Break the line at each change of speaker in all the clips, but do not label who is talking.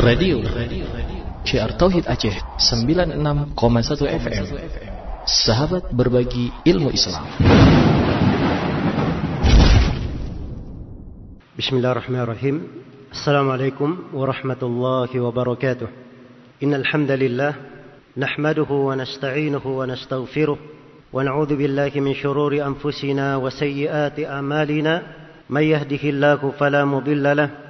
Radio CR Tauhid Aceh 96,1 FM Sahabat berbagi ilmu Islam.
Bismillahirrahmanirrahim. Assalamualaikum warahmatullahi wabarakatuh. Innal hamdalillah nahmaduhu wa nasta'inuhu wa nastaghfiruh wa na'udzu billahi min shururi anfusina wa sayyiati a'malina. May yahdihillahu fala mudilla lahu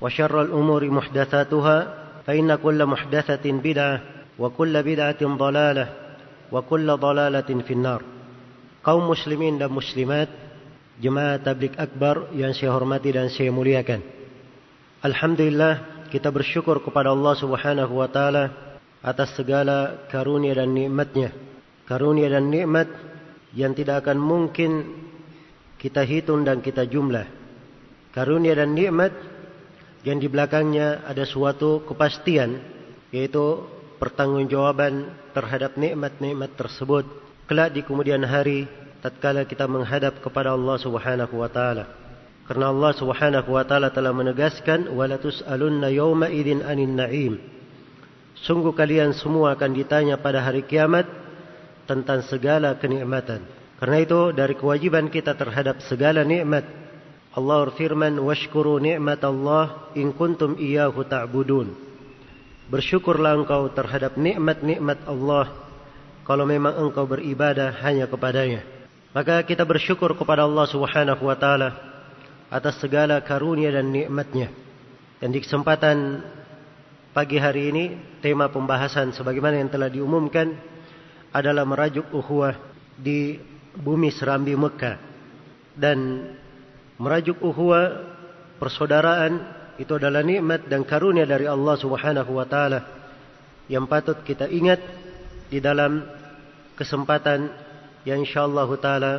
وشر الأمور محدثاتها فإن كل محدثة بدعة وكل بدعة ضلالة وكل ضلالة في النار kaum muslimin dan muslimat jemaah tablik akbar yang saya hormati dan saya muliakan Alhamdulillah kita bersyukur kepada Allah subhanahu wa ta'ala atas segala karunia dan nikmatnya karunia dan nikmat yang tidak akan mungkin kita hitung dan kita jumlah karunia dan nikmat yang di belakangnya ada suatu kepastian yaitu pertanggungjawaban terhadap nikmat-nikmat tersebut. Kelak di kemudian hari tatkala kita menghadap kepada Allah Subhanahu wa taala. Karena Allah Subhanahu wa taala telah menegaskan wala tusalunna yauma idzin anin na'im. Sungguh kalian semua akan ditanya pada hari kiamat tentang segala kenikmatan. Karena itu dari kewajiban kita terhadap segala nikmat Allah berfirman, "Washkuru ni'mat Allah in kuntum iyyahu ta'budun." Bersyukurlah engkau terhadap nikmat-nikmat Allah kalau memang engkau beribadah hanya kepadanya. Maka kita bersyukur kepada Allah Subhanahu wa taala atas segala karunia dan nikmatnya. Dan di kesempatan pagi hari ini tema pembahasan sebagaimana yang telah diumumkan adalah merajuk ukhuwah di bumi serambi Mekah. Dan merajuk uhuwa persaudaraan itu adalah nikmat dan karunia dari Allah Subhanahu wa taala yang patut kita ingat di dalam kesempatan yang insyaallah taala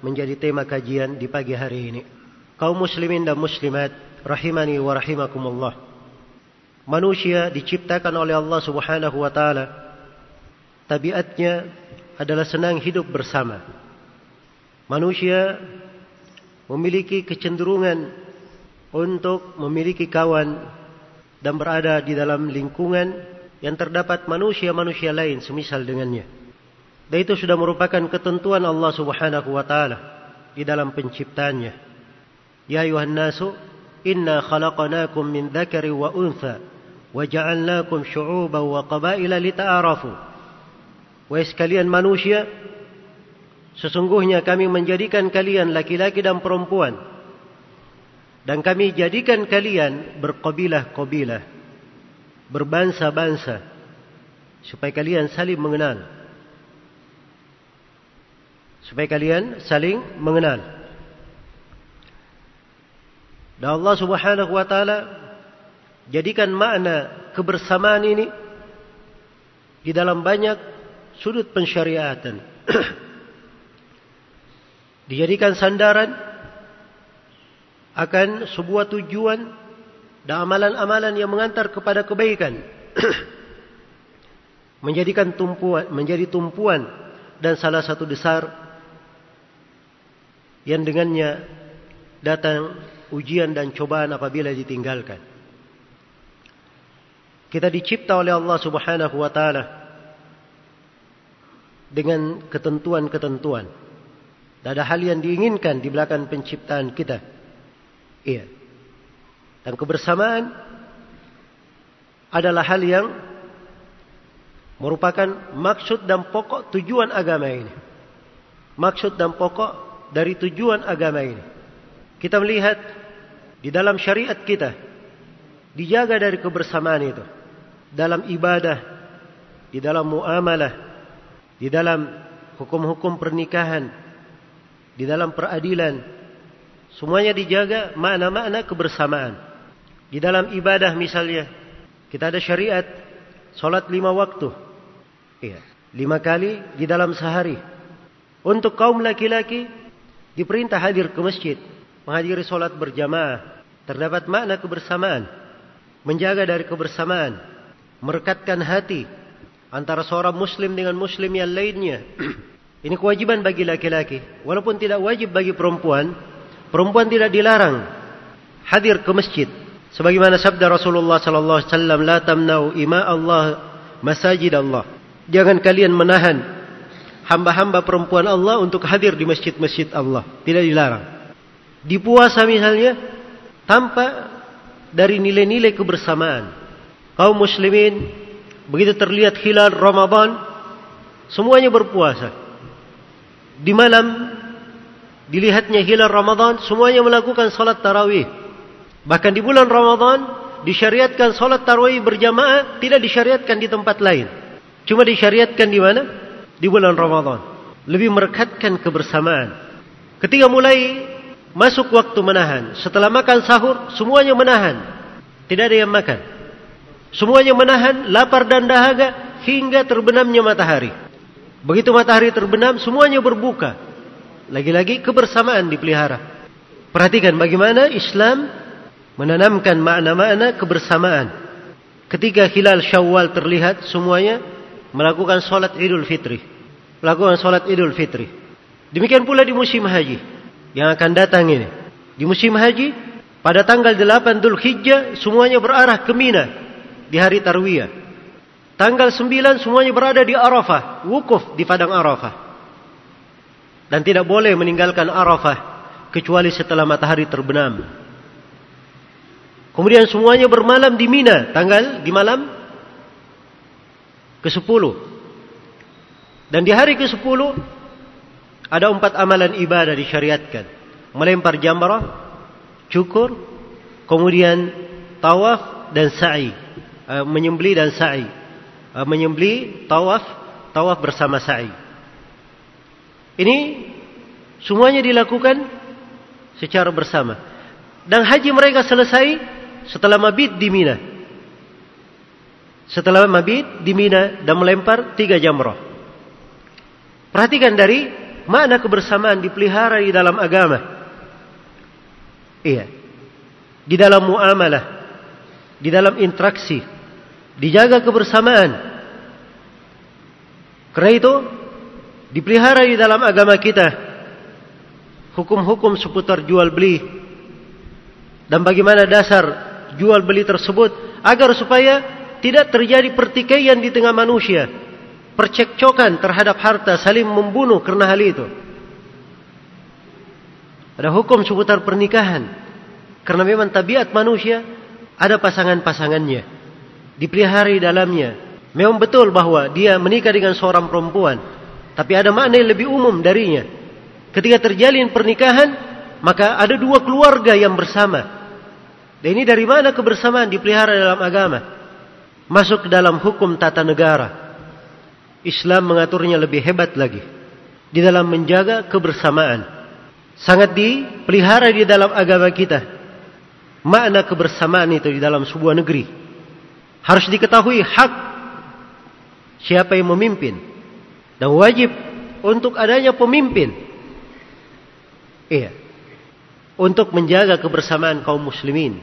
menjadi tema kajian di pagi hari ini. Kaum muslimin dan muslimat rahimani wa rahimakumullah. Manusia diciptakan oleh Allah Subhanahu wa taala tabiatnya adalah senang hidup bersama. Manusia memiliki kecenderungan untuk memiliki kawan dan berada di dalam lingkungan yang terdapat manusia-manusia lain semisal dengannya. Dan itu sudah merupakan ketentuan Allah Subhanahu wa taala di dalam penciptaannya. Ya ayuhan nasu, inna khalaqnakum min dzakari wa untha wa ja'alnakum syu'uban wa qabaila lita'arafu. Wahai sekalian manusia, Sesungguhnya kami menjadikan kalian laki-laki dan perempuan. Dan kami jadikan kalian berkabilah-kabilah. Berbangsa-bangsa. Supaya kalian saling mengenal. Supaya kalian saling mengenal. Dan Allah subhanahu wa ta'ala jadikan makna kebersamaan ini di dalam banyak sudut pensyariatan. dijadikan sandaran akan sebuah tujuan dan amalan-amalan yang mengantar kepada kebaikan. Menjadikan tumpuan menjadi tumpuan dan salah satu besar yang dengannya datang ujian dan cobaan apabila ditinggalkan. Kita dicipta oleh Allah Subhanahu wa taala dengan ketentuan-ketentuan tidak ada hal yang diinginkan di belakang penciptaan kita. Iya. Dan kebersamaan adalah hal yang merupakan maksud dan pokok tujuan agama ini. Maksud dan pokok dari tujuan agama ini. Kita melihat di dalam syariat kita dijaga dari kebersamaan itu. Dalam ibadah, di dalam muamalah, di dalam hukum-hukum pernikahan, di dalam peradilan, semuanya dijaga makna-makna kebersamaan. Di dalam ibadah misalnya, kita ada syariat, solat lima waktu, Iya. Lima kali di dalam sehari. Untuk kaum laki-laki diperintah hadir ke masjid, menghadiri solat berjamaah. Terdapat makna kebersamaan, menjaga dari kebersamaan, merekatkan hati antara seorang muslim dengan muslim yang lainnya. Ini kewajiban bagi laki-laki, walaupun tidak wajib bagi perempuan. Perempuan tidak dilarang hadir ke masjid. Sebagaimana sabda Rasulullah sallallahu alaihi wasallam, "La tamna'u ima Allah masajid Allah." Jangan kalian menahan hamba-hamba perempuan Allah untuk hadir di masjid-masjid Allah. Tidak dilarang. Di puasa misalnya, tanpa dari nilai-nilai kebersamaan. Kaum muslimin, begitu terlihat hilal Ramadan, semuanya berpuasa. Di malam, dilihatnya hilal Ramadan, semuanya melakukan salat tarawih. Bahkan di bulan Ramadan, disyariatkan salat tarawih berjamaah, tidak disyariatkan di tempat lain. Cuma disyariatkan di mana? Di bulan Ramadan. Lebih merekatkan kebersamaan. Ketika mulai masuk waktu menahan. Setelah makan sahur, semuanya menahan. Tidak ada yang makan. Semuanya menahan, lapar dan dahaga hingga terbenamnya matahari. Begitu matahari terbenam, semuanya berbuka. Lagi-lagi kebersamaan dipelihara. Perhatikan bagaimana Islam menanamkan makna-makna kebersamaan. Ketika hilal Syawal terlihat semuanya melakukan sholat idul fitri. Melakukan sholat idul fitri. Demikian pula di musim haji. Yang akan datang ini. Di musim haji. Pada tanggal 8 Dhul Hijjah. Semuanya berarah ke Mina. Di hari Tarwiyah. Tanggal 9 semuanya berada di Arafah. Wukuf di Padang Arafah. Dan tidak boleh meninggalkan Arafah. Kecuali setelah matahari terbenam. Kemudian semuanya bermalam di Mina. Tanggal di malam ke-10. Dan di hari ke-10 ada empat amalan ibadah disyariatkan. Melempar jamrah, cukur, kemudian tawaf dan sa'i. Uh, menyembeli dan sa'i. Uh, menyembeli, tawaf, tawaf bersama sa'i. Ini semuanya dilakukan secara bersama. Dan haji mereka selesai setelah mabit di Mina. Setelah mabit di Mina dan melempar tiga jamrah. Perhatikan dari mana kebersamaan dipelihara di dalam agama. Iya. Di dalam muamalah, di dalam interaksi, dijaga kebersamaan. Karena itu dipelihara di dalam agama kita hukum-hukum seputar jual beli dan bagaimana dasar jual beli tersebut agar supaya tidak terjadi pertikaian di tengah manusia, percekcokan terhadap harta, saling membunuh karena hal itu. Ada hukum seputar pernikahan. Karena memang tabiat manusia ada pasangan-pasangannya. Dipelihara di dalamnya. Memang betul bahwa dia menikah dengan seorang perempuan. Tapi ada makna yang lebih umum darinya. Ketika terjalin pernikahan, maka ada dua keluarga yang bersama. Dan ini dari mana kebersamaan dipelihara dalam agama? masuk dalam hukum tata negara. Islam mengaturnya lebih hebat lagi di dalam menjaga kebersamaan. Sangat dipelihara di dalam agama kita. Makna kebersamaan itu di dalam sebuah negeri. Harus diketahui hak siapa yang memimpin. Dan wajib untuk adanya pemimpin. Iya. Untuk menjaga kebersamaan kaum muslimin.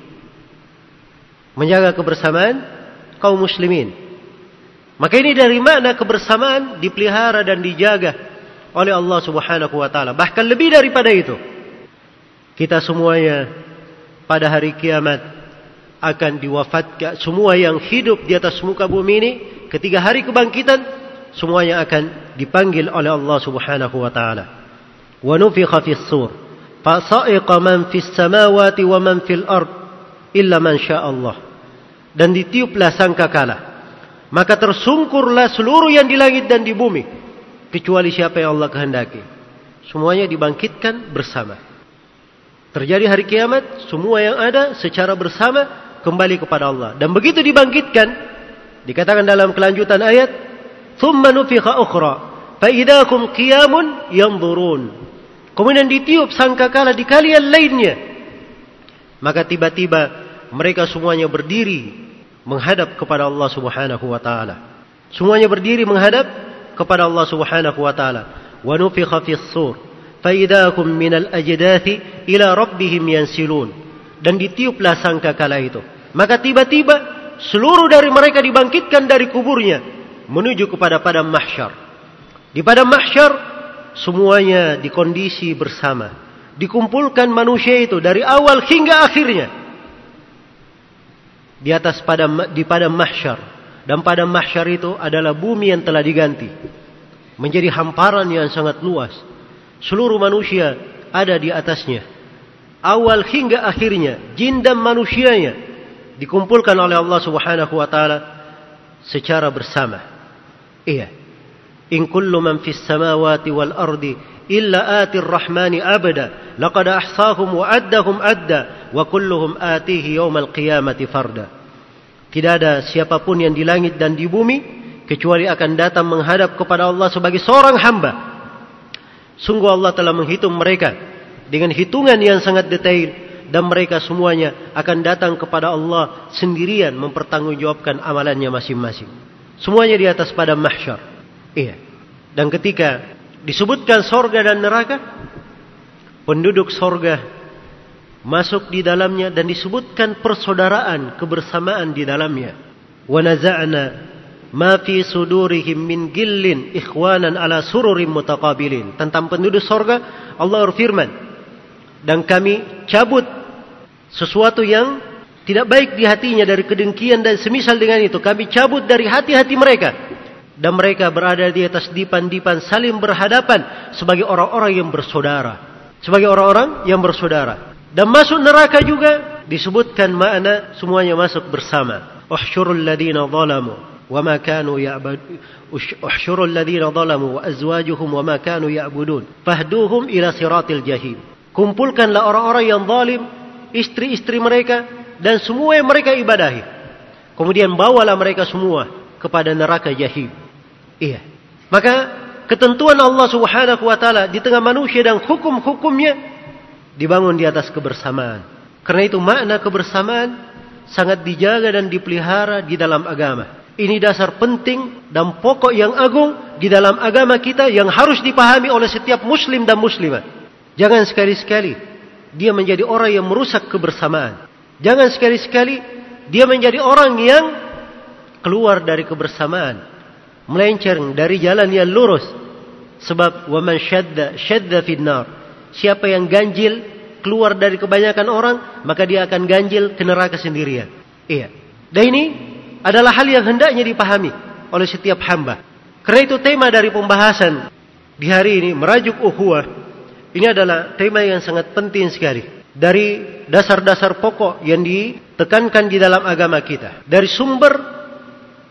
Menjaga kebersamaan kaum muslimin. Maka ini dari makna kebersamaan dipelihara dan dijaga oleh Allah Subhanahu wa taala. Bahkan lebih daripada itu. Kita semuanya pada hari kiamat akan diwafatkan semua yang hidup di atas muka bumi ini ketika hari kebangkitan semuanya akan dipanggil oleh Allah Subhanahu wa taala. Wa nufikha fis sur fa sa'iqa man fis samawati wa man fil ard illa man syaa Allah dan ditiuplah sangkakala. Maka tersungkurlah seluruh yang di langit dan di bumi. Kecuali siapa yang Allah kehendaki. Semuanya dibangkitkan bersama. Terjadi hari kiamat, semua yang ada secara bersama kembali kepada Allah. Dan begitu dibangkitkan, dikatakan dalam kelanjutan ayat, "Tsumma nufikha أُخْرَى fa idakum qiyamun yanzurun." Kemudian ditiup sangkakala di kalian lainnya. Maka tiba-tiba mereka semuanya berdiri menghadap kepada Allah Subhanahu wa taala. Semuanya berdiri menghadap kepada Allah Subhanahu wa taala. Wa فِي fis sur faidakum minal ajdathi ila rabbihim yansilun dan ditiuplah sangkakala itu maka tiba-tiba seluruh dari mereka dibangkitkan dari kuburnya menuju kepada padang mahsyar. Di padang mahsyar semuanya di kondisi bersama. Dikumpulkan manusia itu dari awal hingga akhirnya. Di atas padam, di padang mahsyar. Dan padang mahsyar itu adalah bumi yang telah diganti. Menjadi hamparan yang sangat luas. Seluruh manusia ada di atasnya. Awal hingga akhirnya. Jin dan manusianya dikumpulkan oleh Allah Subhanahu wa taala secara bersama. Iya. In kullu man fis samawati wal ardi illa ati rahmani abada laqad ahsahum wa addahum adda wa kulluhum atihi yaumal qiyamati farda. Tidak ada siapa pun yang di langit dan di bumi kecuali akan datang menghadap kepada Allah sebagai seorang hamba. Sungguh Allah telah menghitung mereka dengan hitungan yang sangat detail dan mereka semuanya akan datang kepada Allah sendirian mempertanggungjawabkan amalannya masing-masing. Semuanya di atas pada mahsyar. Iya. Dan ketika disebutkan sorga dan neraka, penduduk sorga masuk di dalamnya dan disebutkan persaudaraan kebersamaan di dalamnya. Wa naza'na ma fi sudurihim min gillin ikhwanan ala sururim mutaqabilin. Tentang penduduk sorga, Allah berfirman, dan kami cabut sesuatu yang tidak baik di hatinya dari kedengkian dan semisal dengan itu. Kami cabut dari hati-hati mereka dan mereka berada di atas dipan-dipan saling berhadapan sebagai orang-orang yang bersaudara. Sebagai orang-orang yang bersaudara. Dan masuk neraka juga disebutkan makna semuanya masuk bersama. Uhsyurul ladina zalamu wa ma kanu ya'bud uhsyurul ladina zalamu wa azwajuhum wa ma kanu ya'budun fahduhum ila siratil jahim. Kumpulkanlah orang-orang yang zalim, istri-istri mereka dan semua yang mereka ibadahi. Kemudian bawalah mereka semua kepada neraka jahim. Iya. Maka ketentuan Allah Subhanahu wa taala di tengah manusia dan hukum-hukumnya dibangun di atas kebersamaan. Karena itu makna kebersamaan sangat dijaga dan dipelihara di dalam agama. Ini dasar penting dan pokok yang agung di dalam agama kita yang harus dipahami oleh setiap muslim dan muslimah. Jangan sekali-sekali dia menjadi orang yang merusak kebersamaan. Jangan sekali-sekali dia menjadi orang yang keluar dari kebersamaan melenceng dari jalan yang lurus. Sebab waman syadda syadda finnar. Siapa yang ganjil keluar dari kebanyakan orang, maka dia akan ganjil ke neraka sendirian. Iya. Dan ini adalah hal yang hendaknya dipahami oleh setiap hamba. Karena itu tema dari pembahasan di hari ini merajuk ukhuwah. Ini adalah tema yang sangat penting sekali dari dasar-dasar pokok yang ditekankan di dalam agama kita. Dari sumber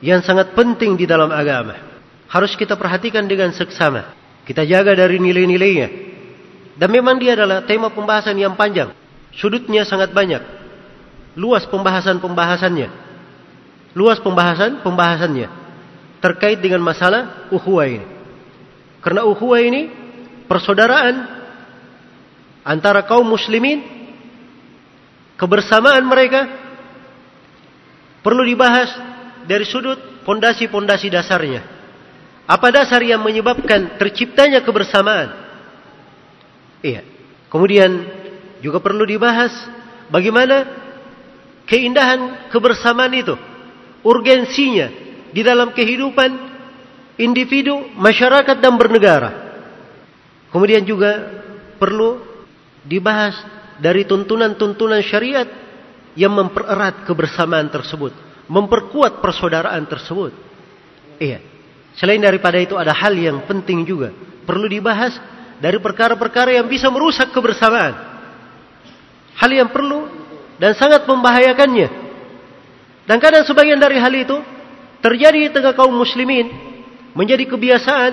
yang sangat penting di dalam agama. Harus kita perhatikan dengan seksama. Kita jaga dari nilai-nilainya. Dan memang dia adalah tema pembahasan yang panjang. Sudutnya sangat banyak. Luas pembahasan-pembahasannya. Luas pembahasan-pembahasannya. Terkait dengan masalah ukhuwah ini. Karena ukhuwah ini persaudaraan antara kaum muslimin kebersamaan mereka perlu dibahas dari sudut pondasi-pondasi dasarnya. Apa dasar yang menyebabkan terciptanya kebersamaan? Iya. Kemudian juga perlu dibahas bagaimana keindahan kebersamaan itu, urgensinya di dalam kehidupan individu, masyarakat dan bernegara. Kemudian juga perlu dibahas dari tuntunan-tuntunan syariat yang mempererat kebersamaan tersebut memperkuat persaudaraan tersebut. Iya. Selain daripada itu ada hal yang penting juga perlu dibahas dari perkara-perkara yang bisa merusak kebersamaan. Hal yang perlu dan sangat membahayakannya. Dan kadang sebagian dari hal itu terjadi di tengah kaum muslimin, menjadi kebiasaan,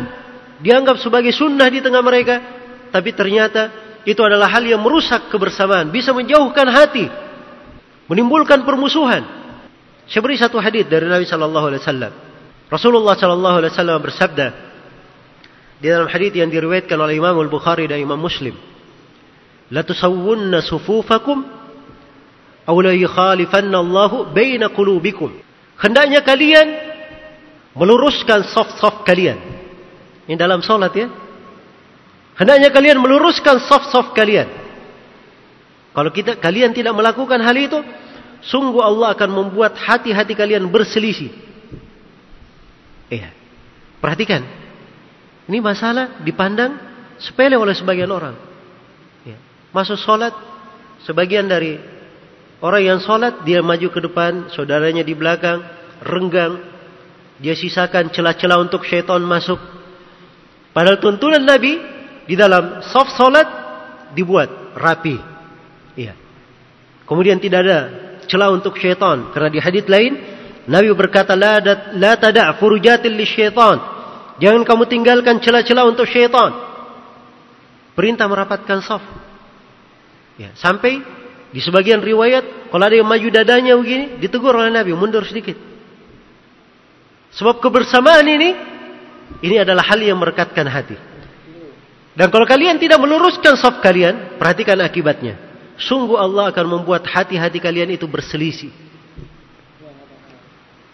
dianggap sebagai sunnah di tengah mereka, tapi ternyata itu adalah hal yang merusak kebersamaan, bisa menjauhkan hati, menimbulkan permusuhan. Saya beri satu hadis dari Nabi Shallallahu Alaihi Wasallam. Rasulullah Shallallahu Alaihi Wasallam bersabda di dalam hadis yang diriwayatkan oleh Imam Al Bukhari dan Imam Muslim, "La tusawwunna sufufakum, aw la yukhalifanna Allahu baina qulubikum." Hendaknya kalian meluruskan soft-soft kalian. Ini dalam solat ya. Hendaknya kalian meluruskan soft-soft kalian. Kalau kita kalian tidak melakukan hal itu, sungguh Allah akan membuat hati-hati kalian berselisih. Iya. Perhatikan. Ini masalah dipandang sepele oleh sebagian orang. Ya. Masuk solat, sebagian dari Orang yang sholat dia maju ke depan, saudaranya di belakang, renggang. Dia sisakan celah-celah untuk syaitan masuk. Padahal tuntunan Nabi di dalam soft sholat dibuat rapi. Iya. Kemudian tidak ada celah untuk syaitan. Karena di hadis lain Nabi berkata la, la tada' furujatil syaitan. Jangan kamu tinggalkan celah-celah untuk syaitan. Perintah merapatkan soft. Ya, sampai di sebagian riwayat, kalau ada yang maju dadanya begini, ditegur oleh Nabi, mundur sedikit. Sebab kebersamaan ini, ini adalah hal yang merekatkan hati. Dan kalau kalian tidak meluruskan saf kalian, perhatikan akibatnya. Sungguh Allah akan membuat hati-hati kalian itu berselisih.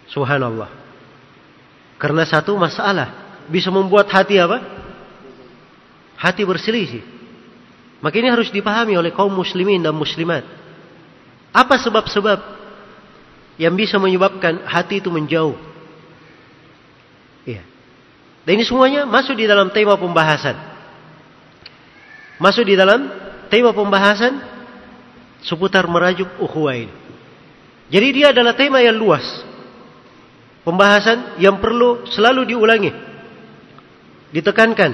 Subhanallah. Karena satu masalah bisa membuat hati apa? Hati berselisih. Maka ini harus dipahami oleh kaum muslimin dan muslimat. Apa sebab-sebab yang bisa menyebabkan hati itu menjauh? Iya. Dan ini semuanya masuk di dalam tema pembahasan. Masuk di dalam tema pembahasan seputar merajuk ukhuwah ini. Jadi dia adalah tema yang luas. Pembahasan yang perlu selalu diulangi. Ditekankan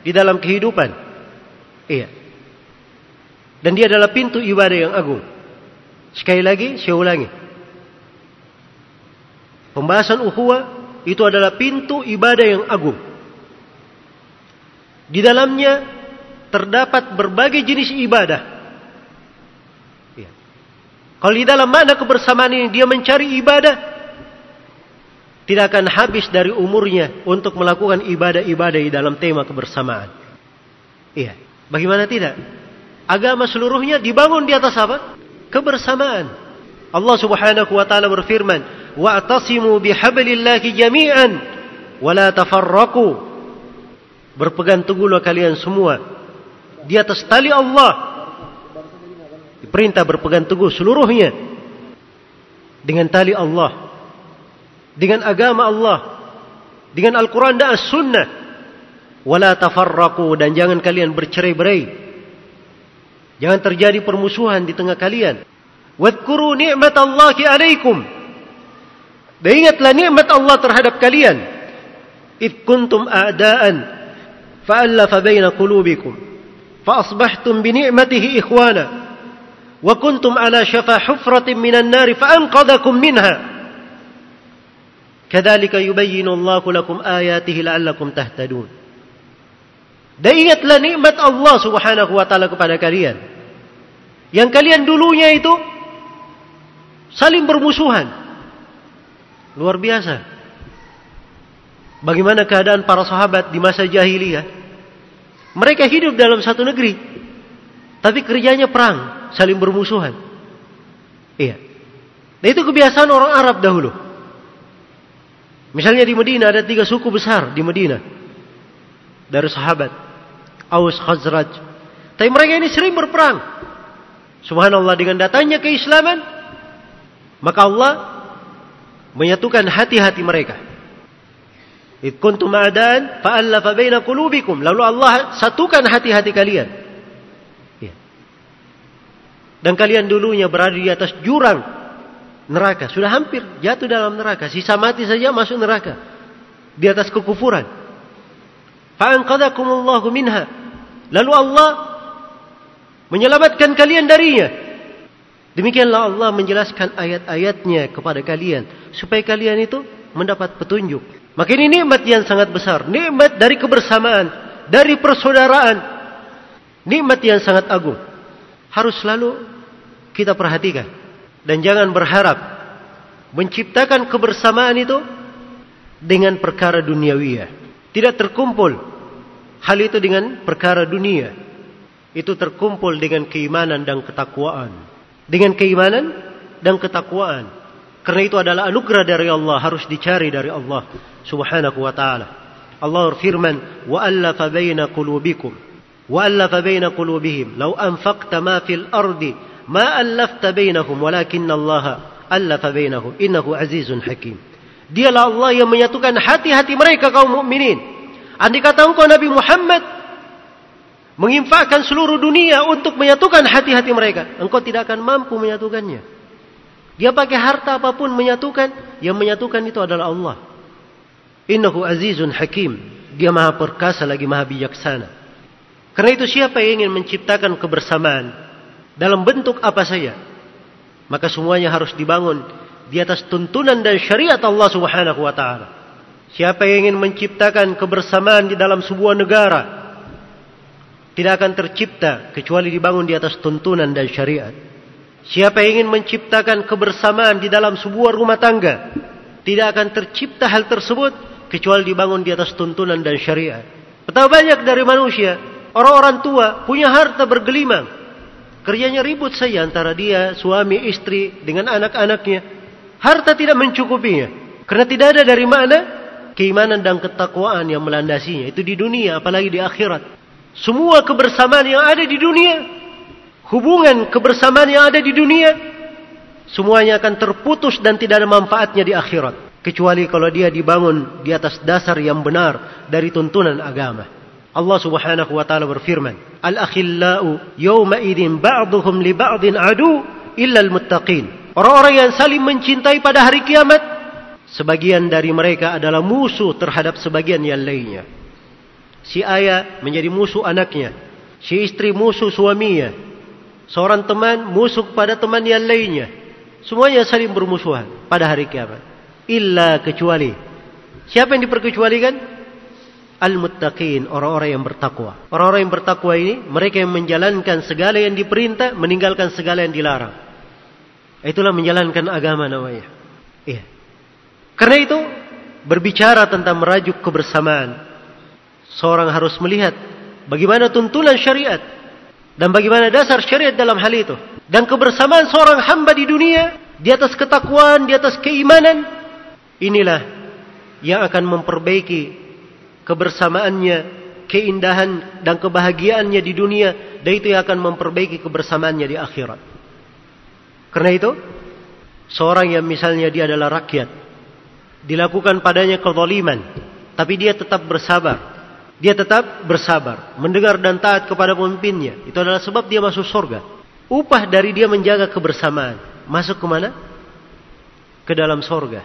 di dalam kehidupan. Iya. Dan dia adalah pintu ibadah yang agung. Sekali lagi, saya ulangi. Pembahasan ukhuwah itu adalah pintu ibadah yang agung. Di dalamnya terdapat berbagai jenis ibadah. Ya. Kalau di dalam mana kebersamaan ini dia mencari ibadah, tidak akan habis dari umurnya untuk melakukan ibadah-ibadah di dalam tema kebersamaan. Iya. Bagaimana tidak? agama seluruhnya dibangun di atas apa? Kebersamaan. Allah Subhanahu wa taala berfirman, "Wa'tasimu bihablillahi jami'an wa la tafarraqu." Berpegang teguhlah kalian semua di atas tali Allah. Diperintah berpegang teguh seluruhnya dengan tali Allah. Dengan agama Allah. Dengan Al-Quran dan As-Sunnah. Wala tafarraqu dan jangan kalian bercerai-berai. Jangan terjadi permusuhan di tengah kalian. Wadkuru ni'mat Allah alaikum. Dan ingatlah nikmat Allah terhadap kalian. Id kuntum a'daan fa'allafa baina qulubikum ikhwana wa kuntum ala shafa hufratin minan nar fa'anqadhakum minha. Kadzalika yubayyinu Allahu lakum ayatihi la'allakum tahtadun. Dan ingatlah nikmat Allah Subhanahu wa taala kepada kalian. Yang kalian dulunya itu saling bermusuhan. Luar biasa. Bagaimana keadaan para sahabat di masa jahiliyah? Mereka hidup dalam satu negeri. Tapi kerjanya perang, saling bermusuhan. Iya. Nah itu kebiasaan orang Arab dahulu. Misalnya di Medina ada tiga suku besar di Medina. Dari sahabat. Aus, Khazraj. Tapi mereka ini sering berperang. Subhanallah dengan datangnya keislaman maka Allah menyatukan hati-hati mereka. Id a'dan fa'allafa baina qulubikum. Lalu Allah satukan hati-hati kalian. Ya. Dan kalian dulunya berada di atas jurang neraka. Sudah hampir jatuh dalam neraka. Sisa mati saja masuk neraka. Di atas kekufuran. Fa'anqadakumullahu minha. Lalu Allah menyelamatkan kalian darinya. Demikianlah Allah menjelaskan ayat-ayatnya kepada kalian supaya kalian itu mendapat petunjuk. Maka ini nikmat yang sangat besar, nikmat dari kebersamaan, dari persaudaraan, nikmat yang sangat agung. Harus selalu kita perhatikan dan jangan berharap menciptakan kebersamaan itu dengan perkara duniawi. Tidak terkumpul hal itu dengan perkara dunia. Itu terkumpul dengan keimanan dan ketakwaan. Dengan keimanan dan ketakwaan. Karena itu adalah anugerah dari Allah, harus dicari dari Allah Subhanahu wa taala. Allah Firman, "Wa allafa baina qulubikum wa allafa baina qulubihim, law anfaqta ma fil ardi ma allafta bainahum, walakin Allah allafa bainahum, innahu azizun hakim." Dialah Allah yang menyatukan hati-hati mereka kaum mukminin. Andai kata engkau Nabi Muhammad menginfakkan seluruh dunia untuk menyatukan hati-hati mereka, engkau tidak akan mampu menyatukannya. Dia pakai harta apa pun menyatukan, yang menyatukan itu adalah Allah. Innahu azizun hakim. Dia maha perkasa lagi maha bijaksana. Karena itu siapa yang ingin menciptakan kebersamaan dalam bentuk apa saja, maka semuanya harus dibangun di atas tuntunan dan syariat Allah Subhanahu wa taala. Siapa yang ingin menciptakan kebersamaan di dalam sebuah negara tidak akan tercipta kecuali dibangun di atas tuntunan dan syariat. Siapa yang ingin menciptakan kebersamaan di dalam sebuah rumah tangga tidak akan tercipta hal tersebut kecuali dibangun di atas tuntunan dan syariat. Betapa banyak dari manusia orang-orang tua punya harta bergelimang. Kerjanya ribut saja antara dia, suami, istri dengan anak-anaknya. Harta tidak mencukupinya. Karena tidak ada dari mana keimanan dan ketakwaan yang melandasinya. Itu di dunia apalagi di akhirat. Semua kebersamaan yang ada di dunia, hubungan kebersamaan yang ada di dunia, semuanya akan terputus dan tidak ada manfaatnya di akhirat kecuali kalau dia dibangun di atas dasar yang benar dari tuntunan agama. Allah Subhanahu wa taala berfirman, "Al-akhillau yawma idzin ba'dhum li ba'din adu illa al-muttaqin." Orang-orang yang saling mencintai pada hari kiamat, sebagian dari mereka adalah musuh terhadap sebagian yang lainnya. Si ayah menjadi musuh anaknya, si istri musuh suaminya, seorang teman musuh pada teman yang lainnya. Semuanya saling bermusuhan pada hari kiamat. Illa kecuali. Siapa yang diperkecualikan? Al-muttaqin orang-orang yang bertakwa. Orang-orang yang bertakwa ini mereka yang menjalankan segala yang diperintah meninggalkan segala yang dilarang. Itulah menjalankan agama namanya. Iya. Karena itu berbicara tentang merajuk kebersamaan seorang harus melihat bagaimana tuntunan syariat dan bagaimana dasar syariat dalam hal itu dan kebersamaan seorang hamba di dunia di atas ketakwaan, di atas keimanan Inilah yang akan memperbaiki kebersamaannya, keindahan dan kebahagiaannya di dunia dan itu yang akan memperbaiki kebersamaannya di akhirat. Karena itu, seorang yang misalnya dia adalah rakyat, dilakukan padanya kezaliman, tapi dia tetap bersabar. Dia tetap bersabar, mendengar dan taat kepada pemimpinnya. Itu adalah sebab dia masuk surga. Upah dari dia menjaga kebersamaan. Masuk ke mana? Ke dalam surga.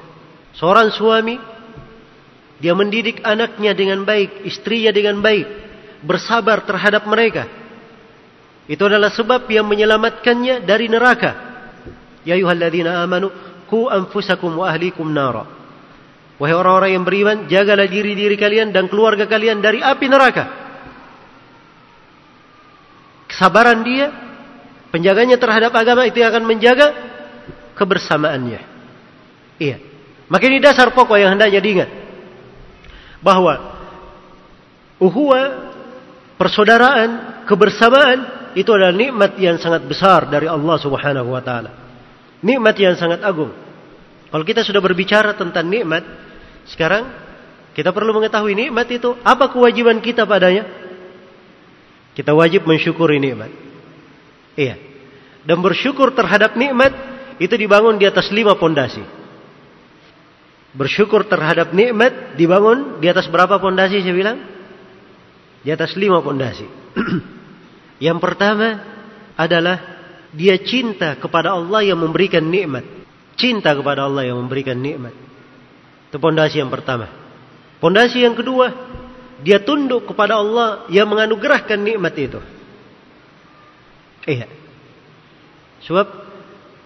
Seorang suami dia mendidik anaknya dengan baik, istrinya dengan baik, bersabar terhadap mereka. Itu adalah sebab yang menyelamatkannya dari neraka. Ya ayyuhalladzina amanu ku anfusakum wa ahlikum nara. Wahai orang-orang yang beriman, jagalah diri-diri kalian dan keluarga kalian dari api neraka. Kesabaran dia, penjaganya terhadap agama itu yang akan menjaga kebersamaannya. Iya. Maka ini dasar pokok yang hendaknya diingat. Bahwa uhuwa, persaudaraan, kebersamaan itu adalah nikmat yang sangat besar dari Allah Subhanahu wa taala. Nikmat yang sangat agung. Kalau kita sudah berbicara tentang nikmat, sekarang kita perlu mengetahui nikmat itu apa kewajiban kita padanya. Kita wajib mensyukuri nikmat. Iya. Dan bersyukur terhadap nikmat itu dibangun di atas lima pondasi. Bersyukur terhadap nikmat dibangun di atas berapa pondasi saya bilang? Di atas lima pondasi. yang pertama adalah dia cinta kepada Allah yang memberikan nikmat. Cinta kepada Allah yang memberikan nikmat. Itu pondasi yang pertama. Pondasi yang kedua, dia tunduk kepada Allah yang menganugerahkan nikmat itu. Iya. Sebab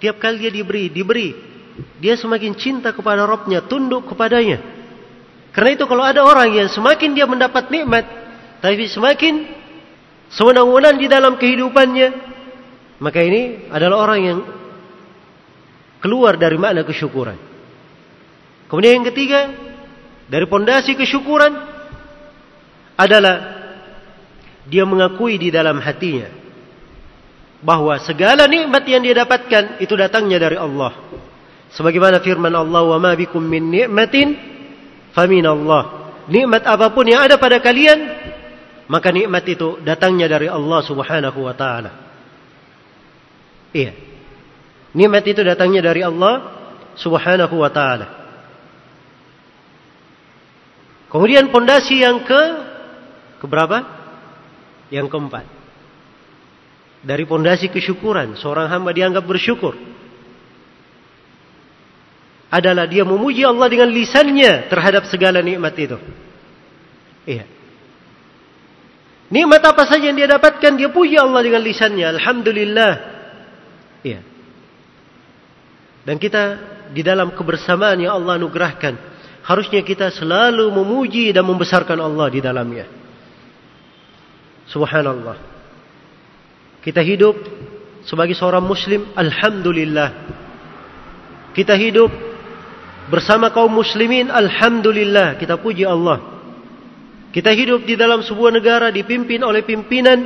tiap kali dia diberi, diberi dia semakin cinta kepada Robnya, tunduk kepadanya. Karena itu kalau ada orang yang semakin dia mendapat nikmat, tapi semakin sewenang-wenang di dalam kehidupannya, maka ini adalah orang yang keluar dari makna kesyukuran. Kemudian yang ketiga, dari pondasi kesyukuran adalah dia mengakui di dalam hatinya bahwa segala nikmat yang dia dapatkan itu datangnya dari Allah. Sebagaimana firman Allah, "Wa ma bikum min ni'matin famin Allah." Nikmat apa pun yang ada pada kalian, maka nikmat itu datangnya dari Allah Subhanahu wa taala. Iya. Nikmat itu datangnya dari Allah Subhanahu wa taala. Kemudian pondasi yang ke keberapa? Yang keempat. Dari pondasi kesyukuran, seorang hamba dianggap bersyukur. Adalah dia memuji Allah dengan lisannya terhadap segala nikmat itu. Iya. Nikmat apa saja yang dia dapatkan, dia puji Allah dengan lisannya. Alhamdulillah. Iya. Dan kita di dalam kebersamaan yang Allah anugerahkan harusnya kita selalu memuji dan membesarkan Allah di dalamnya. Subhanallah. Kita hidup sebagai seorang muslim, alhamdulillah. Kita hidup bersama kaum muslimin, alhamdulillah. Kita puji Allah. Kita hidup di dalam sebuah negara dipimpin oleh pimpinan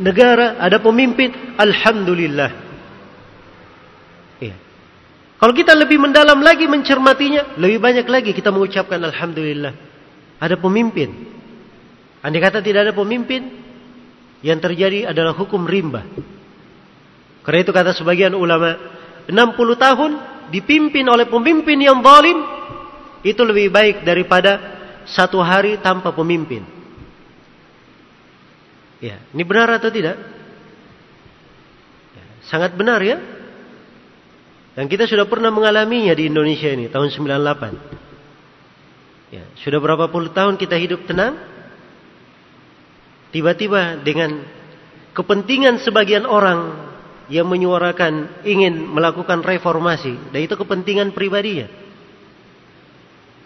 negara, ada pemimpin, alhamdulillah. Kalau kita lebih mendalam lagi mencermatinya, lebih banyak lagi kita mengucapkan Alhamdulillah. Ada pemimpin. Andai kata tidak ada pemimpin, yang terjadi adalah hukum rimba. Karena itu kata sebagian ulama, 60 tahun dipimpin oleh pemimpin yang zalim, itu lebih baik daripada satu hari tanpa pemimpin. Ya, ini benar atau tidak? Ya, sangat benar ya. Dan kita sudah pernah mengalaminya di Indonesia ini tahun 98. Ya, sudah berapa puluh tahun kita hidup tenang? Tiba-tiba dengan kepentingan sebagian orang yang menyuarakan ingin melakukan reformasi, dan itu kepentingan pribadinya.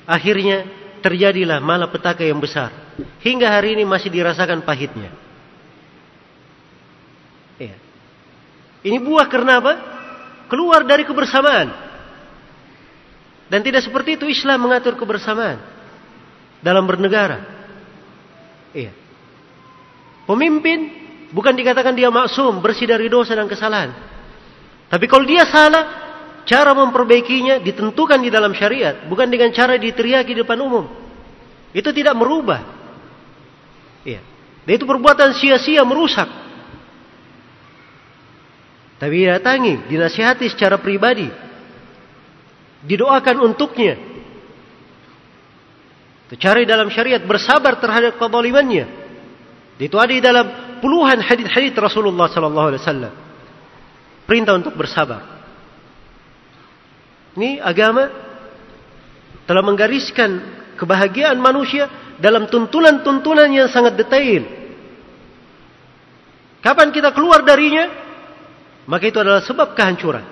Akhirnya terjadilah malapetaka yang besar. Hingga hari ini masih dirasakan pahitnya. Ya. Ini buah karena apa? Keluar dari kebersamaan. Dan tidak seperti itu Islam mengatur kebersamaan dalam bernegara. Iya. Pemimpin bukan dikatakan dia maksum, bersih dari dosa dan kesalahan. Tapi kalau dia salah, cara memperbaikinya ditentukan di dalam syariat, bukan dengan cara diteriaki di depan umum. Itu tidak merubah. Iya. Dan itu perbuatan sia-sia merusak tapi datangi, dinasihati secara pribadi. Didoakan untuknya. Cari dalam syariat bersabar terhadap kezalimannya. Itu ada dalam puluhan hadis-hadis Rasulullah sallallahu alaihi wasallam. Perintah untuk bersabar. Ini agama telah menggariskan kebahagiaan manusia dalam tuntunan-tuntunan yang sangat detail. Kapan kita keluar darinya? Maka itu adalah sebab kehancuran.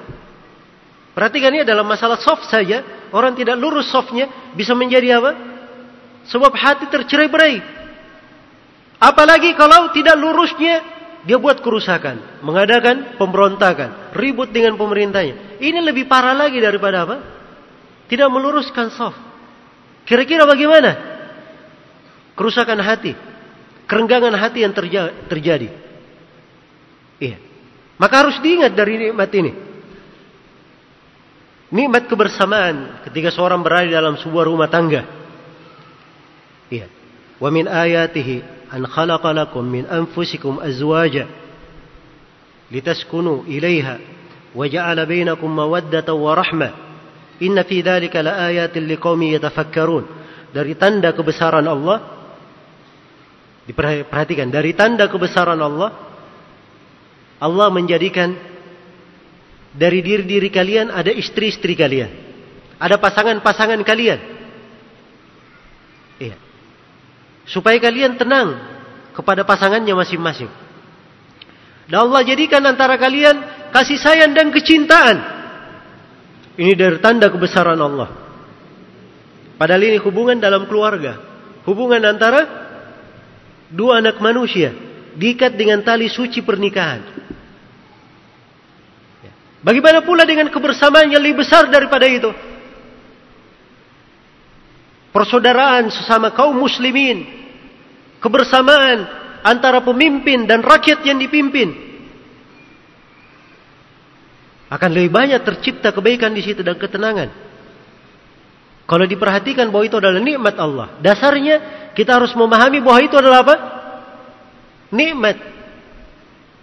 Perhatikan ini dalam masalah soft saja, orang tidak lurus softnya bisa menjadi apa? Sebab hati tercerai-berai. Apalagi kalau tidak lurusnya dia buat kerusakan, mengadakan pemberontakan, ribut dengan pemerintahnya. Ini lebih parah lagi daripada apa? Tidak meluruskan soft. Kira-kira bagaimana? Kerusakan hati, kerenggangan hati yang terjadi. Iya. Maka harus diingat dari nikmat ini. Nikmat kebersamaan ketika seorang berada dalam sebuah rumah tangga. Iya. Wa min ayatihi an khalaqa lakum min anfusikum azwaja litaskunu ilaiha wa ja'ala bainakum mawaddatan wa rahmah. Inna fi dhalika laayatin liqaumin yatafakkarun. Dari tanda kebesaran Allah diperhatikan dari tanda kebesaran Allah Allah menjadikan dari diri-diri kalian ada istri-istri kalian. Ada pasangan-pasangan kalian. Iya. Supaya kalian tenang kepada pasangannya masing-masing. Dan Allah jadikan antara kalian kasih sayang dan kecintaan. Ini dari tanda kebesaran Allah. Padahal ini hubungan dalam keluarga. Hubungan antara dua anak manusia. Diikat dengan tali suci pernikahan. Bagaimana pula dengan kebersamaan yang lebih besar daripada itu? Persaudaraan sesama kaum muslimin. Kebersamaan antara pemimpin dan rakyat yang dipimpin. Akan lebih banyak tercipta kebaikan di situ dan ketenangan. Kalau diperhatikan bahwa itu adalah nikmat Allah. Dasarnya kita harus memahami bahwa itu adalah apa? Nikmat.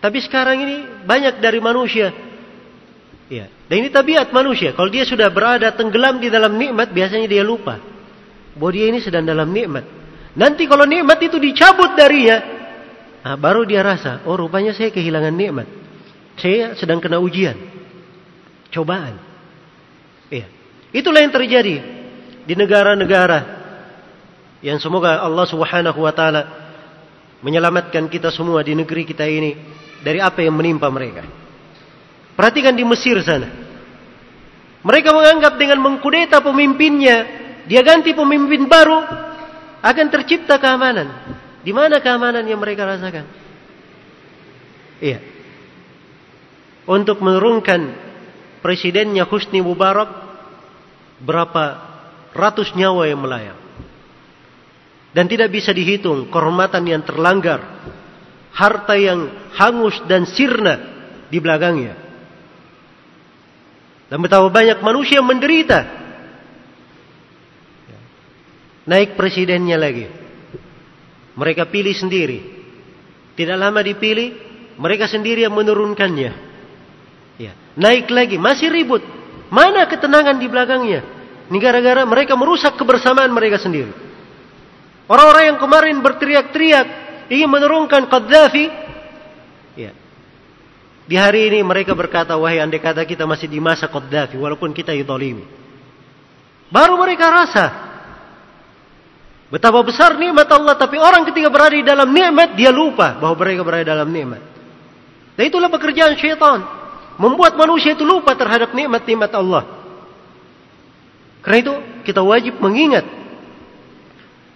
Tapi sekarang ini banyak dari manusia. Ya. Dan ini tabiat manusia. Kalau dia sudah berada tenggelam di dalam nikmat, biasanya dia lupa. Bahwa dia ini sedang dalam nikmat. Nanti kalau nikmat itu dicabut darinya, nah, baru dia rasa, oh rupanya saya kehilangan nikmat. Saya sedang kena ujian. Cobaan. Ya. Itulah yang terjadi di negara-negara yang semoga Allah Subhanahu wa taala menyelamatkan kita semua di negeri kita ini dari apa yang menimpa mereka. Perhatikan di Mesir sana. Mereka menganggap dengan mengkudeta pemimpinnya, dia ganti pemimpin baru, akan tercipta keamanan. Di mana keamanan yang mereka rasakan? Iya. Untuk menurunkan presidennya Husni Mubarak, berapa ratus nyawa yang melayang. Dan tidak bisa dihitung kehormatan yang terlanggar. Harta yang hangus dan sirna di belakangnya. Dan betapa banyak manusia menderita. Naik presidennya lagi. Mereka pilih sendiri. Tidak lama dipilih, mereka sendiri yang menurunkannya. Ya. Naik lagi, masih ribut. Mana ketenangan di belakangnya? Ini gara-gara mereka merusak kebersamaan mereka sendiri. Orang-orang yang kemarin berteriak-teriak ingin menurunkan Qaddafi. Di hari ini mereka berkata, wahai andai kata kita masih di masa Qaddafi, walaupun kita idolimi. Baru mereka rasa betapa besar nikmat Allah, tapi orang ketika berada di dalam nikmat dia lupa bahwa mereka berada dalam nikmat. Dan itulah pekerjaan syaitan, membuat manusia itu lupa terhadap nikmat-nikmat Allah. Karena itu kita wajib mengingat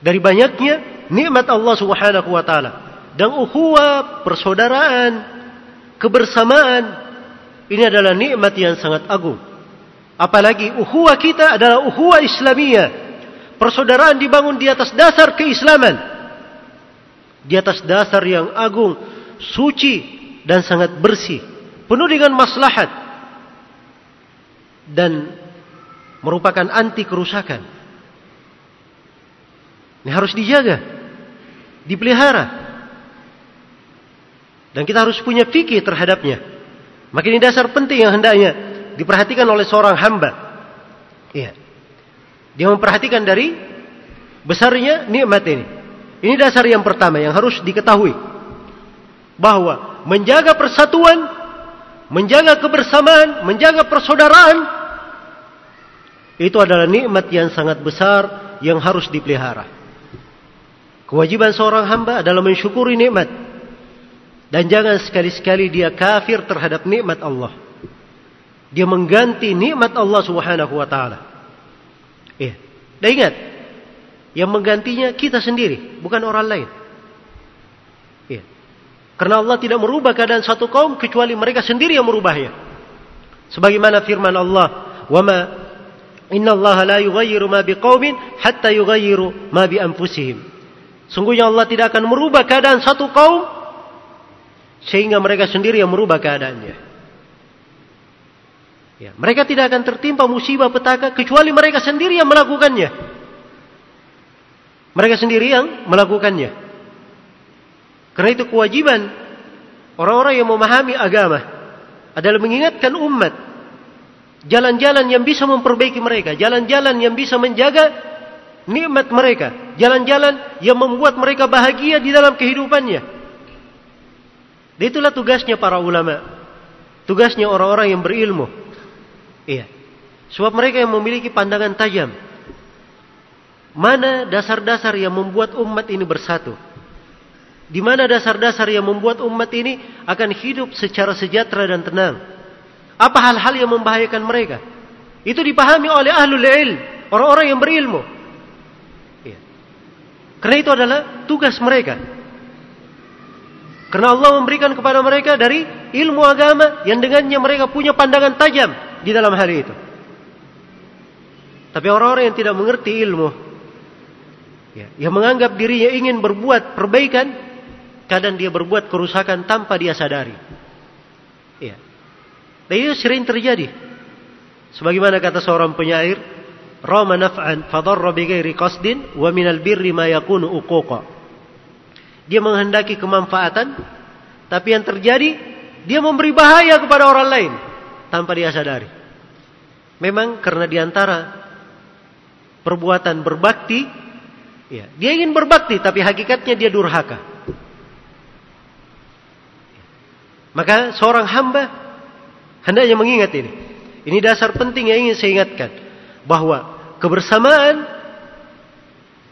dari banyaknya nikmat Allah Subhanahu wa taala dan ukhuwah, persaudaraan, kebersamaan ini adalah nikmat yang sangat agung. Apalagi ukhuwah kita adalah ukhuwah Islamiyah. Persaudaraan dibangun di atas dasar keislaman. Di atas dasar yang agung, suci dan sangat bersih, penuh dengan maslahat dan merupakan anti kerusakan. Ini harus dijaga, dipelihara. Dan kita harus punya fikih terhadapnya. Maka ini dasar penting yang hendaknya diperhatikan oleh seorang hamba. Iya. Dia memperhatikan dari besarnya nikmat ini. Ini dasar yang pertama yang harus diketahui. Bahwa menjaga persatuan, menjaga kebersamaan, menjaga persaudaraan, itu adalah nikmat yang sangat besar yang harus dipelihara. Kewajiban seorang hamba adalah mensyukuri nikmat. Dan jangan sekali-sekali dia kafir terhadap nikmat Allah. Dia mengganti nikmat Allah Subhanahu wa taala. Iya. Dan ingat, yang menggantinya kita sendiri, bukan orang lain. Iya. Karena Allah tidak merubah keadaan satu kaum kecuali mereka sendiri yang merubahnya. Sebagaimana firman Allah, "Wa ma inna Allah la yughayyiru ma biqaumin hatta yughayyiru ma bi anfusihim." Sungguhnya Allah tidak akan merubah keadaan satu kaum sehingga mereka sendiri yang merubah keadaannya. Ya, mereka tidak akan tertimpa musibah petaka kecuali mereka sendiri yang melakukannya. Mereka sendiri yang melakukannya. Karena itu kewajiban orang-orang yang memahami agama adalah mengingatkan umat jalan-jalan yang bisa memperbaiki mereka, jalan-jalan yang bisa menjaga nikmat mereka, jalan-jalan yang membuat mereka bahagia di dalam kehidupannya. Dan itulah tugasnya para ulama. Tugasnya orang-orang yang berilmu. Iya. Sebab mereka yang memiliki pandangan tajam. Mana dasar-dasar yang membuat umat ini bersatu? Di mana dasar-dasar yang membuat umat ini akan hidup secara sejahtera dan tenang? Apa hal-hal yang membahayakan mereka? Itu dipahami oleh ahlul ilm, orang-orang yang berilmu. Ya. Karena itu adalah tugas mereka. Karena Allah memberikan kepada mereka dari ilmu agama yang dengannya mereka punya pandangan tajam di dalam hal itu. Tapi orang-orang yang tidak mengerti ilmu, ya, yang menganggap dirinya ingin berbuat perbaikan, kadang dia berbuat kerusakan tanpa dia sadari. Ya. Dan itu sering terjadi. Sebagaimana kata seorang penyair, Rama naf'an fadarra bighairi qasdin wa minal birri ma yakunu uquqa. Dia menghendaki kemanfaatan, tapi yang terjadi dia memberi bahaya kepada orang lain tanpa dia sadari. Memang karena di antara perbuatan berbakti, ya, dia ingin berbakti tapi hakikatnya dia durhaka. Maka seorang hamba hendaknya mengingat ini. Ini dasar penting yang ingin saya ingatkan. Bahwa kebersamaan,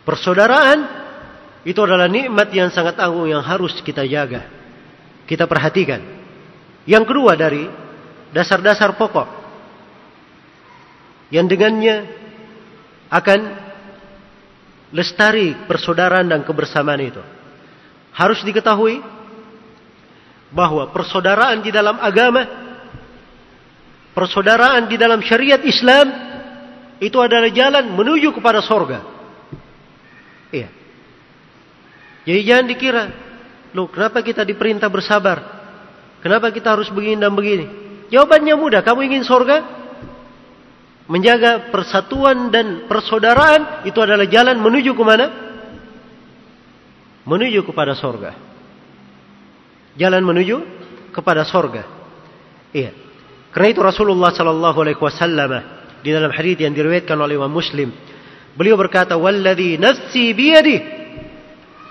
persaudaraan, itu adalah nikmat yang sangat agung yang harus kita jaga. Kita perhatikan. Yang kedua dari dasar-dasar pokok. Yang dengannya akan lestari persaudaraan dan kebersamaan itu. Harus diketahui bahwa persaudaraan di dalam agama persaudaraan di dalam syariat Islam itu adalah jalan menuju kepada sorga. Iya. Jadi jangan dikira, loh kenapa kita diperintah bersabar? Kenapa kita harus begini dan begini? Jawabannya mudah, kamu ingin sorga? Menjaga persatuan dan persaudaraan itu adalah jalan menuju ke mana? Menuju kepada sorga. Jalan menuju kepada sorga. Iya. Karena itu Rasulullah sallallahu alaihi wasallam di dalam hadis yang diriwayatkan oleh Imam Muslim, beliau berkata, "Walladzi nafsi biyadi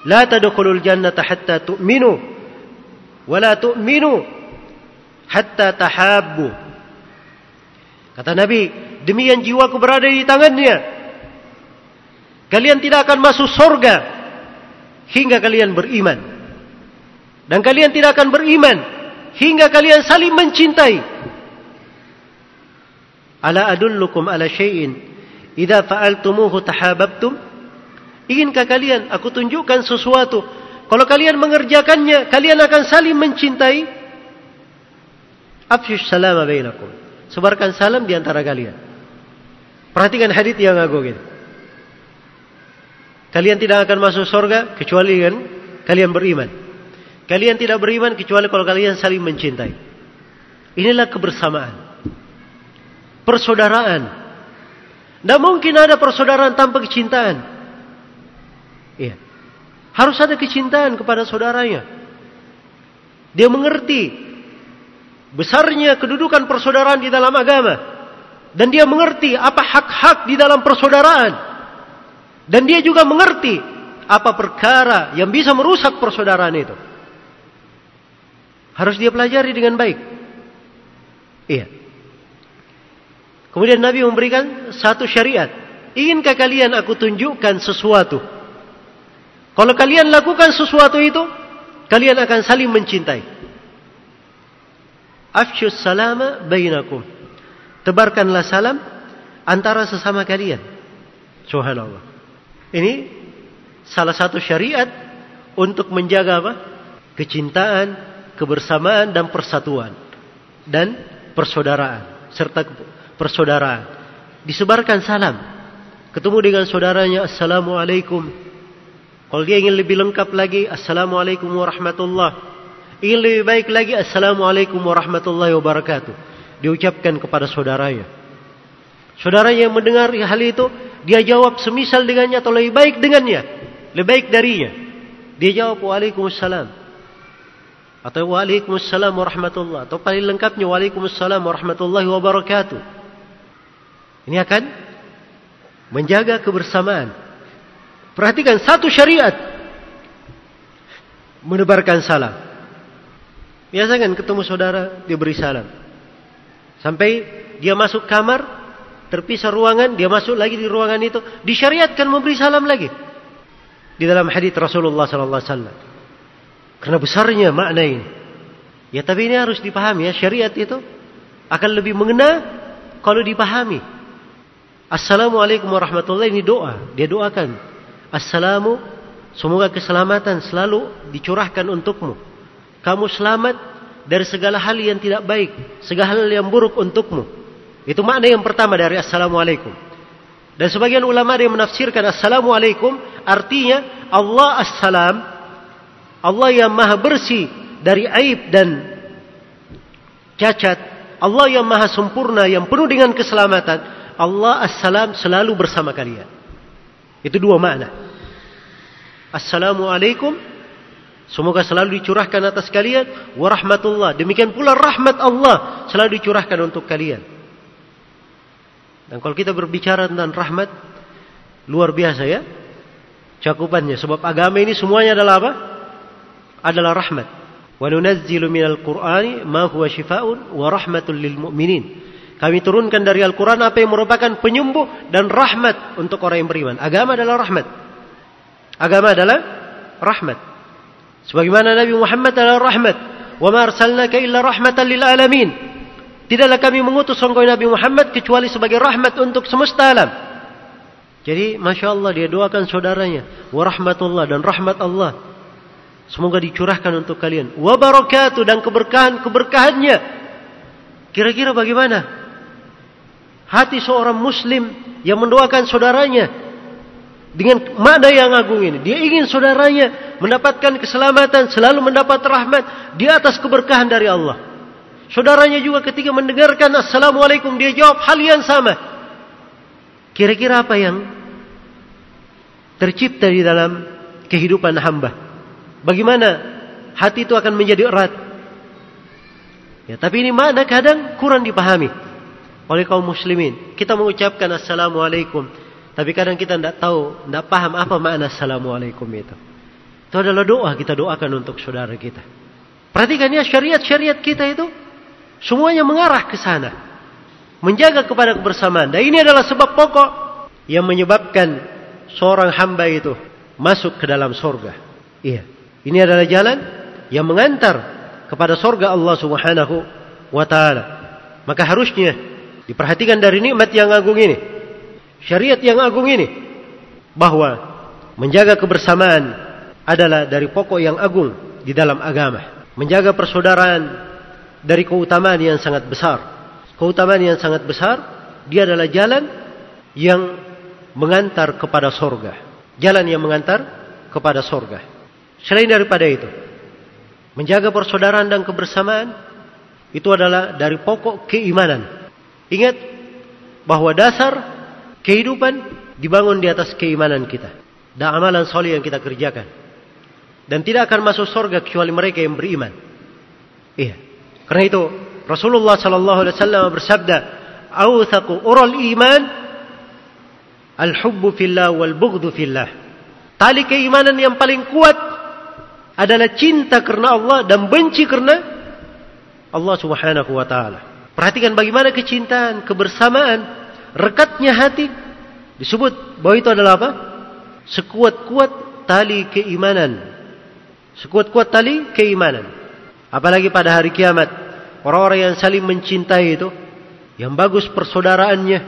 tadkhulul jannata hatta tu'minu wa la tu'minu hatta tahabbu." Kata Nabi, demi yang jiwaku berada di tangannya, kalian tidak akan masuk surga hingga kalian beriman. Dan kalian tidak akan beriman hingga kalian saling mencintai. Ala adullukum ala syai'in idza fa'altumuhu tahabbtum? Inginkah kalian aku tunjukkan sesuatu? Kalau kalian mengerjakannya, kalian akan saling mencintai. Afshush salama bainakum. Sebarkan salam di antara kalian. Perhatikan hadis yang agung ini. Kalian tidak akan masuk surga kecuali kan kalian beriman. Kalian tidak beriman kecuali kalau kalian saling mencintai. Inilah kebersamaan persaudaraan. Tidak mungkin ada persaudaraan tanpa kecintaan. Harus ada kecintaan kepada saudaranya. Dia mengerti besarnya kedudukan persaudaraan di dalam agama. Dan dia mengerti apa hak-hak di dalam persaudaraan. Dan dia juga mengerti apa perkara yang bisa merusak persaudaraan itu. Harus dia pelajari dengan baik. Iya. Kemudian Nabi memberikan satu syariat. Inginkah kalian aku tunjukkan sesuatu? Kalau kalian lakukan sesuatu itu, kalian akan saling mencintai. Afshus salama bainakum. Tebarkanlah salam antara sesama kalian. Subhanallah. Ini salah satu syariat untuk menjaga apa? Kecintaan, kebersamaan dan persatuan dan persaudaraan serta persaudaraan. Disebarkan salam. Ketemu dengan saudaranya, Assalamualaikum. Kalau dia ingin lebih lengkap lagi, Assalamualaikum warahmatullah. Ingin lebih baik lagi, Assalamualaikum warahmatullahi wabarakatuh. Diucapkan kepada saudaranya. Saudaranya yang mendengar hal itu, dia jawab semisal dengannya atau lebih baik dengannya. Lebih baik darinya. Dia jawab, Waalaikumsalam. Atau Waalaikumsalam warahmatullah. Atau paling lengkapnya, Waalaikumsalam warahmatullahi wabarakatuh. Ini akan menjaga kebersamaan. Perhatikan satu syariat menebarkan salam. Biasakan ketemu saudara dia beri salam. Sampai dia masuk kamar, terpisah ruangan, dia masuk lagi di ruangan itu, disyariatkan memberi salam lagi. Di dalam hadis Rasulullah sallallahu alaihi wasallam. Karena besarnya makna ini. Ya tapi ini harus dipahami ya, syariat itu akan lebih mengena kalau dipahami. Assalamualaikum warahmatullahi ini doa. Dia doakan. Assalamu semoga keselamatan selalu dicurahkan untukmu. Kamu selamat dari segala hal yang tidak baik, segala hal yang buruk untukmu. Itu makna yang pertama dari Assalamualaikum. Dan sebagian ulama yang menafsirkan Assalamualaikum artinya Allah Assalam, Allah yang maha bersih dari aib dan cacat, Allah yang maha sempurna yang penuh dengan keselamatan, Allah Assalam selalu bersama kalian. Itu dua makna. Assalamualaikum. Semoga selalu dicurahkan atas kalian. Warahmatullah. Demikian pula rahmat Allah selalu dicurahkan untuk kalian. Dan kalau kita berbicara tentang rahmat. Luar biasa ya. Cakupannya. Sebab agama ini semuanya adalah apa? Adalah rahmat. Qur'ani ma huwa shifaun wa rahmatul lil mu'minin. Kami turunkan dari Al-Quran apa yang merupakan penyembuh dan rahmat untuk orang yang beriman. Agama adalah rahmat. Agama adalah rahmat. Sebagaimana Nabi Muhammad adalah rahmat. Wa ma arsalnaka illa rahmatan lil alamin. Tidaklah kami mengutus engkau Nabi Muhammad kecuali sebagai rahmat untuk semesta alam. Jadi Masya Allah dia doakan saudaranya. Wa rahmatullah dan rahmat Allah. Semoga dicurahkan untuk kalian. Wa barakatuh dan keberkahan-keberkahannya. Kira-kira bagaimana? Hati seorang muslim yang mendoakan saudaranya dengan makna yang agung ini. Dia ingin saudaranya mendapatkan keselamatan, selalu mendapat rahmat di atas keberkahan dari Allah. Saudaranya juga ketika mendengarkan Assalamualaikum, dia jawab hal yang sama. Kira-kira apa yang tercipta di dalam kehidupan hamba? Bagaimana hati itu akan menjadi erat? Ya, tapi ini makna kadang kurang dipahami oleh kaum muslimin. Kita mengucapkan assalamualaikum, tapi kadang kita tidak tahu, tidak paham apa makna assalamualaikum itu. Itu adalah doa kita doakan untuk saudara kita. Perhatikan ya syariat-syariat kita itu semuanya mengarah ke sana. Menjaga kepada kebersamaan. Dan ini adalah sebab pokok yang menyebabkan seorang hamba itu masuk ke dalam sorga. Iya. Ini adalah jalan yang mengantar kepada sorga Allah subhanahu wa ta'ala. Maka harusnya Diperhatikan dari nikmat yang agung ini. Syariat yang agung ini. Bahwa menjaga kebersamaan adalah dari pokok yang agung di dalam agama. Menjaga persaudaraan dari keutamaan yang sangat besar. Keutamaan yang sangat besar, dia adalah jalan yang mengantar kepada sorga. Jalan yang mengantar kepada sorga. Selain daripada itu, menjaga persaudaraan dan kebersamaan itu adalah dari pokok keimanan. Ingat bahwa dasar kehidupan dibangun di atas keimanan kita dan amalan soleh yang kita kerjakan. Dan tidak akan masuk surga kecuali mereka yang beriman. Iya. Karena itu Rasulullah sallallahu alaihi wasallam bersabda, "Awthaqu ural iman al-hubbu fillah wal bughdhu fillah." Tali keimanan yang paling kuat adalah cinta karena Allah dan benci karena Allah Subhanahu wa taala. Perhatikan bagaimana kecintaan, kebersamaan, rekatnya hati. Disebut bahwa itu adalah apa? Sekuat-kuat tali keimanan. Sekuat-kuat tali keimanan. Apalagi pada hari kiamat. Orang-orang yang saling mencintai itu. Yang bagus persaudaraannya.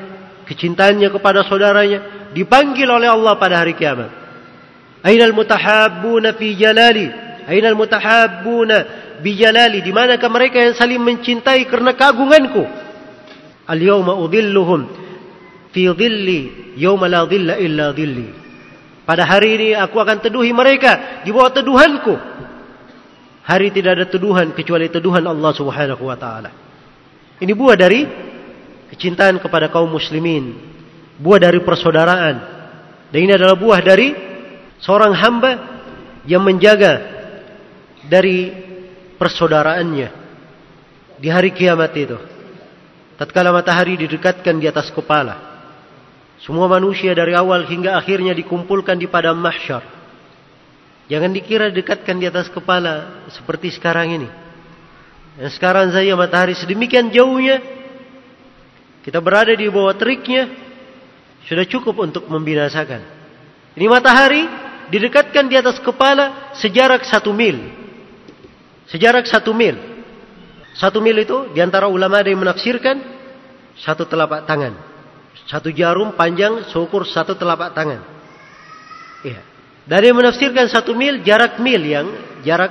Kecintaannya kepada saudaranya. Dipanggil oleh Allah pada hari kiamat. Ainal mutahabbuna fi jalali. Ainal mutahabbuna bijalali di manakah mereka yang saling mencintai karena keagunganku al yauma udhilluhum fi dhilli yauma la dhilla illa dhilli. Pada hari ini aku akan teduhi mereka di bawah teduhanku. Hari tidak ada teduhan kecuali teduhan Allah Subhanahu wa taala. Ini buah dari kecintaan kepada kaum muslimin. Buah dari persaudaraan. Dan ini adalah buah dari seorang hamba yang menjaga dari persaudaraannya di hari kiamat itu. Tatkala matahari didekatkan di atas kepala. Semua manusia dari awal hingga akhirnya dikumpulkan di padang mahsyar. Jangan dikira dekatkan di atas kepala seperti sekarang ini. Dan sekarang saya matahari sedemikian jauhnya. Kita berada di bawah teriknya. Sudah cukup untuk membinasakan. Ini matahari didekatkan di atas kepala sejarak satu mil. Sejarak satu mil. Satu mil itu di antara ulama ada yang menafsirkan satu telapak tangan. Satu jarum panjang seukur satu telapak tangan. Iya. Dari menafsirkan satu mil jarak mil yang jarak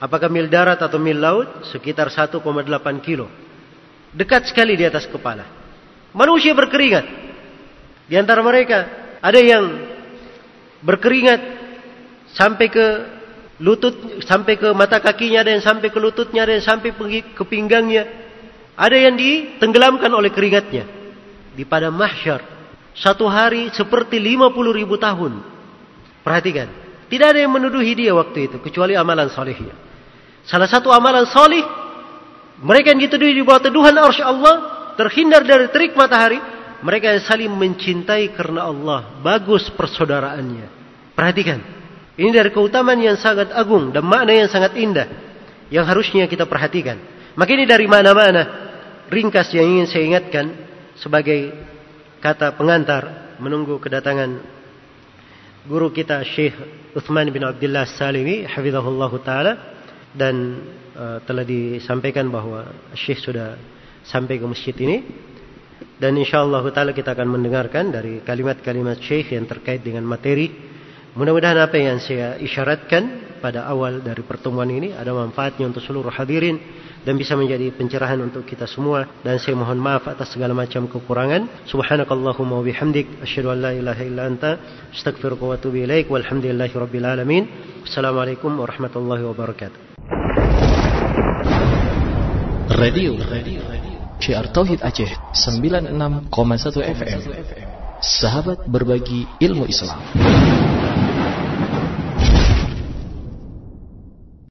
apakah mil darat atau mil laut sekitar 1,8 kilo. Dekat sekali di atas kepala. Manusia berkeringat. Di antara mereka ada yang berkeringat sampai ke lutut, sampai ke mata kakinya, ada yang sampai ke lututnya, ada yang sampai ke pinggangnya. Ada yang ditenggelamkan oleh keringatnya di pada mahsyar satu hari seperti 50 ribu tahun. Perhatikan, tidak ada yang menuduhi dia waktu itu kecuali amalan solehnya. Salah satu amalan soleh mereka yang dituduhi di bawah teduhan arsy Allah terhindar dari terik matahari. Mereka yang saling mencintai karena Allah. Bagus persaudaraannya. Perhatikan. Ini dari keutamaan yang sangat agung dan makna yang sangat indah. Yang harusnya kita perhatikan. Maka ini dari mana-mana. Ringkas yang ingin saya ingatkan sebagai kata pengantar menunggu kedatangan guru kita Syekh Uthman bin Abdullah Salimi hafizahullah taala dan uh, telah disampaikan bahwa Syekh sudah sampai ke masjid ini dan insyaallah taala kita akan mendengarkan dari kalimat-kalimat Syekh yang terkait dengan materi mudah-mudahan apa yang saya isyaratkan pada awal dari pertemuan ini ada manfaatnya untuk seluruh hadirin dan bisa menjadi pencerahan untuk kita semua. Dan saya mohon maaf atas segala macam kekurangan. Subhanakallahumma wa bihamdik. Asyhadu an la ilaha illa anta. Astaghfiruka wa atubu ilaik. Walhamdulillahi rabbil alamin. Assalamualaikum warahmatullahi wabarakatuh.
Radio Radio CR Tauhid Aceh 96,1 FM Sahabat berbagi ilmu Islam